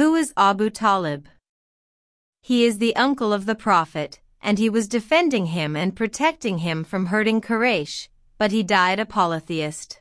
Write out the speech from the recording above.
Who is Abu Talib? He is the uncle of the Prophet, and he was defending him and protecting him from hurting Quraysh, but he died a polytheist.